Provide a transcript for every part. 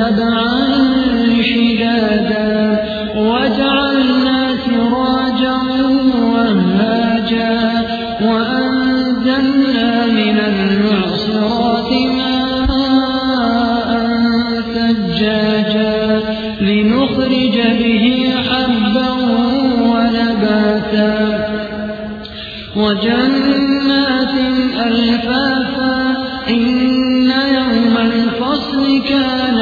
سبعا شدادا وجعلنا سراجا وهاجا وأنزلنا من المعصرات ماء ثجاجا لنخرج به حبا ونباتا وجنات ألفافا إن يوم الفصل كان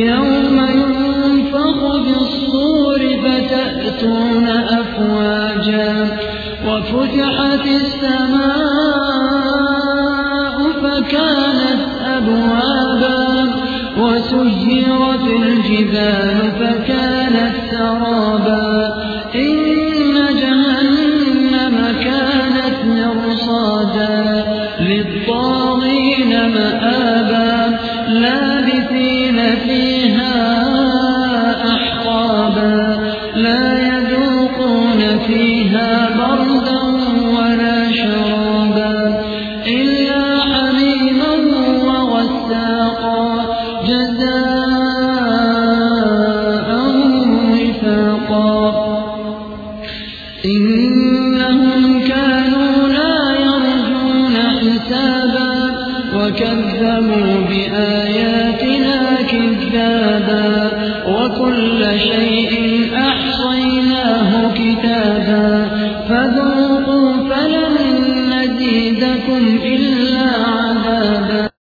يوم ينفخ بالصور فتأتون أفواجا وفتحت السماء فكانت أبوابا وسيرت الجبال فكانت سرابا إن جهنم كانت مرصادا للطاغين مآبا لابثين فيها جزاء وفاقا إنهم كانوا لا يرجون حسابا وكذبوا بآياتنا كذابا وكل شيء أحصيناه كتابا. فذوقوا فلن نزيدكم إلا